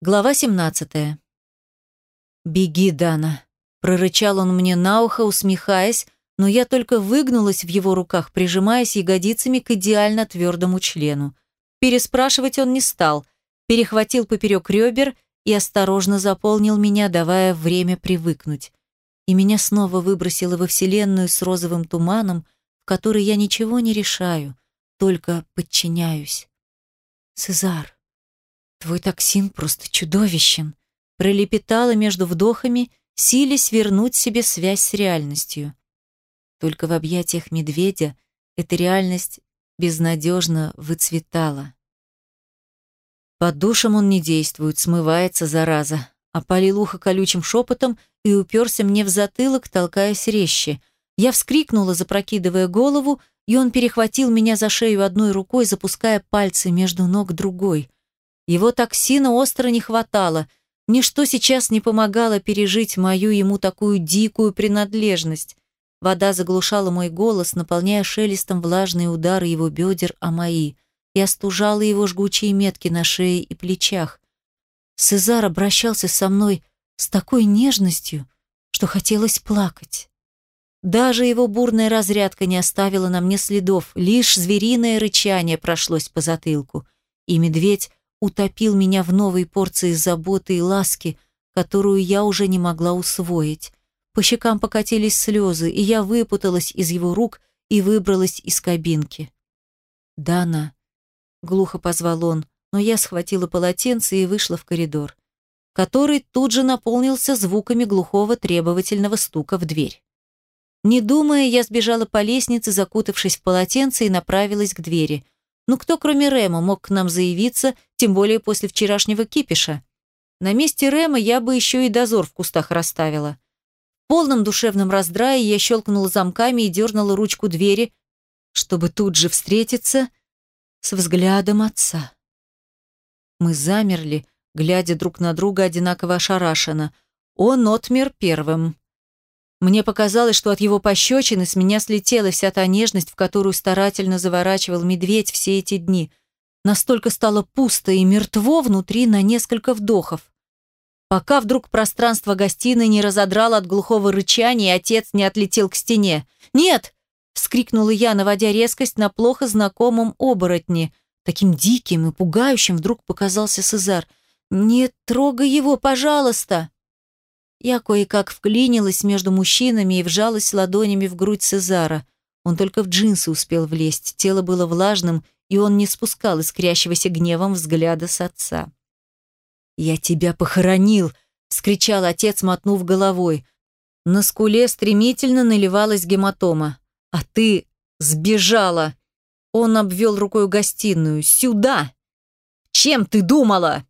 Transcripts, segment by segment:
Глава 17. «Беги, Дана», – прорычал он мне на ухо, усмехаясь, но я только выгнулась в его руках, прижимаясь ягодицами к идеально твердому члену. Переспрашивать он не стал, перехватил поперек ребер и осторожно заполнил меня, давая время привыкнуть. И меня снова выбросило во вселенную с розовым туманом, в которой я ничего не решаю, только подчиняюсь. «Сезар», «Твой токсин просто чудовищен», — пролепетала между вдохами, силясь вернуть себе связь с реальностью. Только в объятиях медведя эта реальность безнадежно выцветала. Под душем он не действует, смывается, зараза. Опалил ухо колючим шепотом и уперся мне в затылок, толкаясь резче. Я вскрикнула, запрокидывая голову, и он перехватил меня за шею одной рукой, запуская пальцы между ног другой. Его токсина остро не хватало. Ничто сейчас не помогало пережить мою ему такую дикую принадлежность. Вода заглушала мой голос, наполняя шелестом влажные удары его бедер о мои, и остужала его жгучие метки на шее и плечах. Сезар обращался со мной с такой нежностью, что хотелось плакать. Даже его бурная разрядка не оставила на мне следов, лишь звериное рычание прошлось по затылку, и медведь утопил меня в новой порции заботы и ласки, которую я уже не могла усвоить. По щекам покатились слезы, и я выпуталась из его рук и выбралась из кабинки. «Дана», — глухо позвал он, но я схватила полотенце и вышла в коридор, который тут же наполнился звуками глухого требовательного стука в дверь. Не думая, я сбежала по лестнице, закутавшись в полотенце, и направилась к двери — ну кто, кроме Рема, мог к нам заявиться, тем более после вчерашнего кипиша? На месте Рема я бы еще и дозор в кустах расставила. В полном душевном раздрае я щелкнула замками и дернула ручку двери, чтобы тут же встретиться с взглядом отца. Мы замерли, глядя друг на друга одинаково ошарашенно. Он отмер первым. Мне показалось, что от его пощечины с меня слетела вся та нежность, в которую старательно заворачивал медведь все эти дни. Настолько стало пусто и мертво внутри на несколько вдохов. Пока вдруг пространство гостиной не разодрало от глухого рычания, и отец не отлетел к стене. «Нет!» — вскрикнула я, наводя резкость на плохо знакомом оборотне. Таким диким и пугающим вдруг показался Сезар. «Не трогай его, пожалуйста!» Я кое-как вклинилась между мужчинами и вжалась ладонями в грудь Сезара. Он только в джинсы успел влезть, тело было влажным, и он не спускал искрящегося гневом взгляда с отца. «Я тебя похоронил!» — вскричал отец, мотнув головой. На скуле стремительно наливалась гематома. «А ты сбежала!» Он обвел рукой гостиную. «Сюда! Чем ты думала?»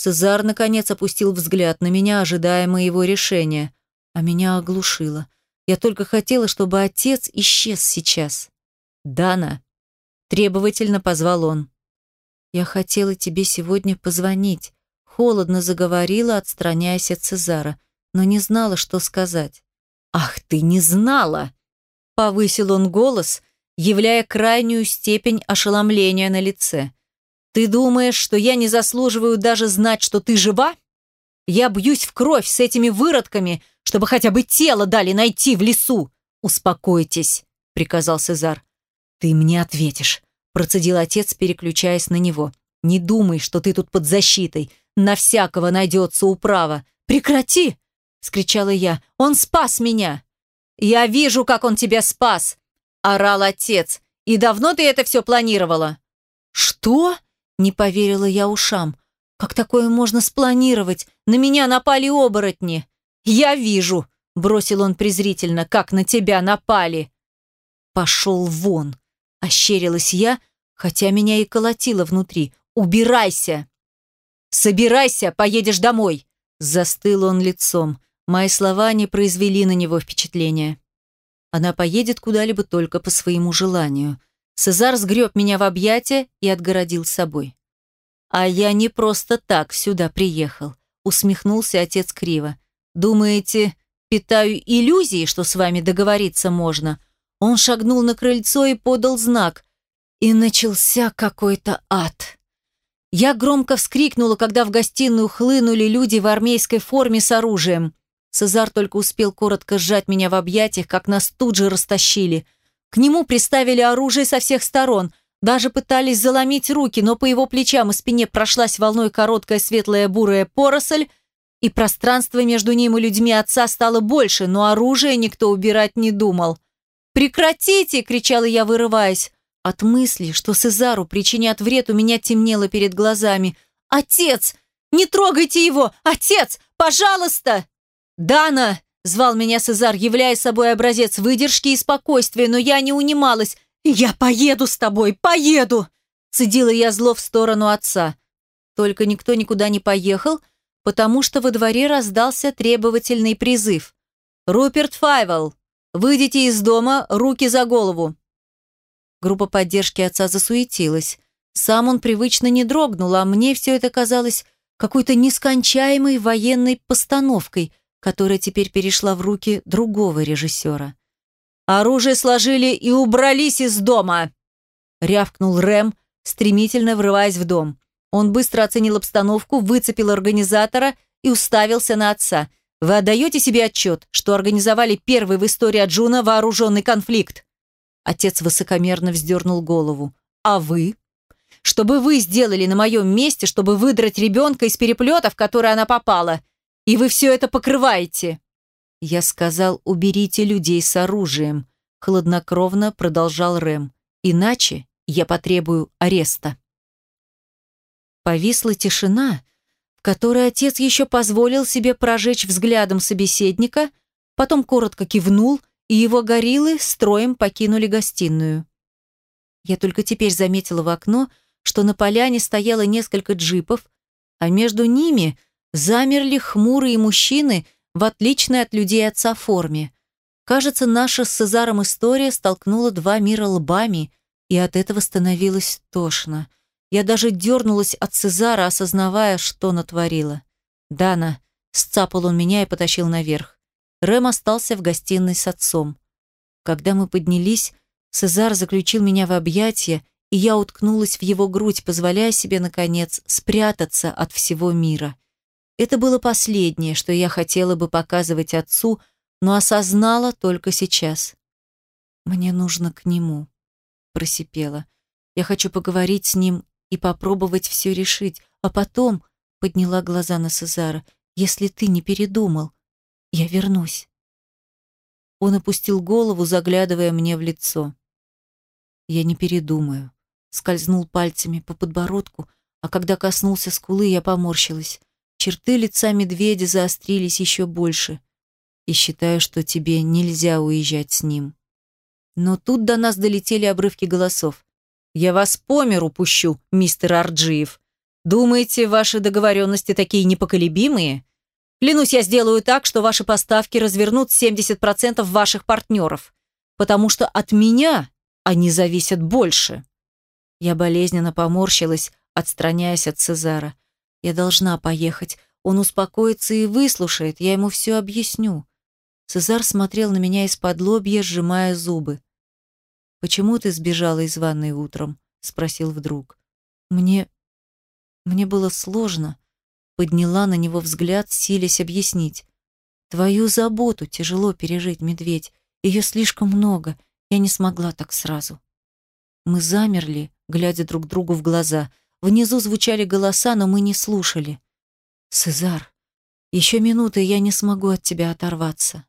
Цезар, наконец, опустил взгляд на меня, ожидая моего решения. А меня оглушило. Я только хотела, чтобы отец исчез сейчас. «Дана!» – требовательно позвал он. «Я хотела тебе сегодня позвонить», – холодно заговорила, отстраняясь от Цезара, но не знала, что сказать. «Ах, ты не знала!» – повысил он голос, являя крайнюю степень ошеломления на лице. Ты думаешь, что я не заслуживаю даже знать, что ты жива? Я бьюсь в кровь с этими выродками, чтобы хотя бы тело дали найти в лесу. Успокойтесь, приказал Сезар. Ты мне ответишь, процедил отец, переключаясь на него. Не думай, что ты тут под защитой. На всякого найдется управа. Прекрати! скричала я. Он спас меня. Я вижу, как он тебя спас, орал отец. И давно ты это все планировала? Что? Не поверила я ушам. Как такое можно спланировать? На меня напали оборотни. Я вижу, бросил он презрительно, как на тебя напали. Пошел вон, ощерилась я, хотя меня и колотило внутри. Убирайся. Собирайся, поедешь домой. Застыл он лицом. Мои слова не произвели на него впечатления. Она поедет куда-либо только по своему желанию. Сезар сгреб меня в объятия и отгородил собой. «А я не просто так сюда приехал», — усмехнулся отец криво. «Думаете, питаю иллюзии, что с вами договориться можно?» Он шагнул на крыльцо и подал знак. И начался какой-то ад. Я громко вскрикнула, когда в гостиную хлынули люди в армейской форме с оружием. Цезар только успел коротко сжать меня в объятиях, как нас тут же растащили. К нему приставили оружие со всех сторон, даже пытались заломить руки, но по его плечам и спине прошлась волной короткая светлая бурая поросль, и пространство между ним и людьми отца стало больше, но оружие никто убирать не думал. «Прекратите!» – кричала я, вырываясь. От мысли, что Сезару причинят вред, у меня темнело перед глазами. «Отец! Не трогайте его! Отец! Пожалуйста!» «Дана!» – звал меня Сезар, являя собой образец выдержки и спокойствия, но я не унималась. «Я поеду с тобой! Поеду!» Цедила я зло в сторону отца. Только никто никуда не поехал, потому что во дворе раздался требовательный призыв. «Руперт Файвелл, выйдите из дома, руки за голову!» Группа поддержки отца засуетилась. Сам он привычно не дрогнул, а мне все это казалось какой-то нескончаемой военной постановкой, которая теперь перешла в руки другого режиссера. «Оружие сложили и убрались из дома!» рявкнул Рэм, стремительно врываясь в дом. Он быстро оценил обстановку, выцепил организатора и уставился на отца. «Вы отдаете себе отчет, что организовали первый в истории Аджуна вооруженный конфликт?» Отец высокомерно вздернул голову. «А вы?» «Что бы вы сделали на моем месте, чтобы выдрать ребенка из переплета, в который она попала? И вы все это покрываете?» Я сказал, уберите людей с оружием. Хладнокровно продолжал Рэм. Иначе я потребую ареста. Повисла тишина, в которой отец еще позволил себе прожечь взглядом собеседника, потом коротко кивнул, и его гориллы строем покинули гостиную. Я только теперь заметила в окно, что на поляне стояло несколько джипов, а между ними замерли хмурые мужчины в отличной от людей отца форме. Кажется, наша с Цезаром история столкнула два мира лбами, и от этого становилось тошно. Я даже дернулась от Цезара, осознавая, что натворила. «Дана», — сцапал он меня и потащил наверх. Рэм остался в гостиной с отцом. Когда мы поднялись, Цезар заключил меня в объятия, и я уткнулась в его грудь, позволяя себе, наконец, спрятаться от всего мира. Это было последнее, что я хотела бы показывать отцу, но осознала только сейчас. «Мне нужно к нему», — просипела. «Я хочу поговорить с ним и попробовать все решить, а потом...» — подняла глаза на Сезара. «Если ты не передумал, я вернусь. Он опустил голову, заглядывая мне в лицо. Я не передумаю. Скользнул пальцами по подбородку, а когда коснулся скулы, я поморщилась. Черты лица медведя заострились еще больше. И считаю, что тебе нельзя уезжать с ним. Но тут до нас долетели обрывки голосов. «Я вас по миру пущу, мистер Арджиев. Думаете, ваши договоренности такие непоколебимые? Клянусь, я сделаю так, что ваши поставки развернут 70% ваших партнеров, потому что от меня они зависят больше. Я болезненно поморщилась, отстраняясь от Цезара. Я должна поехать. Он успокоится и выслушает, я ему все объясню. Цезар смотрел на меня из-под лобья, сжимая зубы. «Почему ты сбежала из ванной утром?» — спросил вдруг. «Мне... мне было сложно», Подняла на него взгляд, силясь объяснить. «Твою заботу тяжело пережить, медведь. Ее слишком много. Я не смогла так сразу». Мы замерли, глядя друг другу в глаза. Внизу звучали голоса, но мы не слушали. «Сезар, еще минуты, я не смогу от тебя оторваться».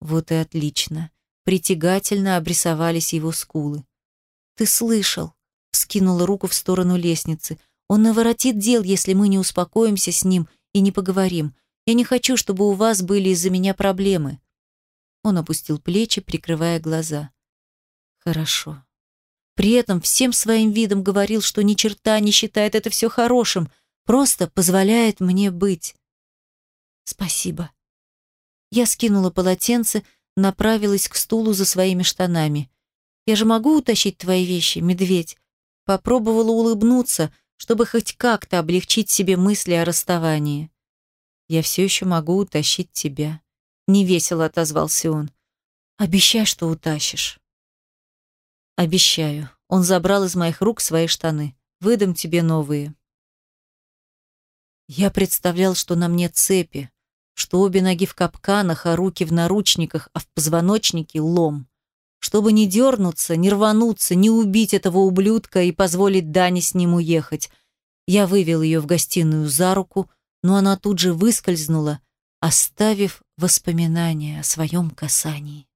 Вот и отлично. Притягательно обрисовались его скулы. «Ты слышал?» — скинула руку в сторону лестницы — он наворотит дел, если мы не успокоимся с ним и не поговорим. Я не хочу, чтобы у вас были из-за меня проблемы». Он опустил плечи, прикрывая глаза. «Хорошо». При этом всем своим видом говорил, что ни черта не считает это все хорошим, просто позволяет мне быть. «Спасибо». Я скинула полотенце, направилась к стулу за своими штанами. «Я же могу утащить твои вещи, медведь?» Попробовала улыбнуться, чтобы хоть как-то облегчить себе мысли о расставании. «Я все еще могу утащить тебя», — невесело отозвался он. «Обещай, что утащишь». «Обещаю». Он забрал из моих рук свои штаны. «Выдам тебе новые». Я представлял, что на мне цепи, что обе ноги в капканах, а руки в наручниках, а в позвоночнике лом. Чтобы не дернуться, не рвануться, не убить этого ублюдка и позволить Дане с ним уехать. Я вывел ее в гостиную за руку, но она тут же выскользнула, оставив воспоминания о своем касании.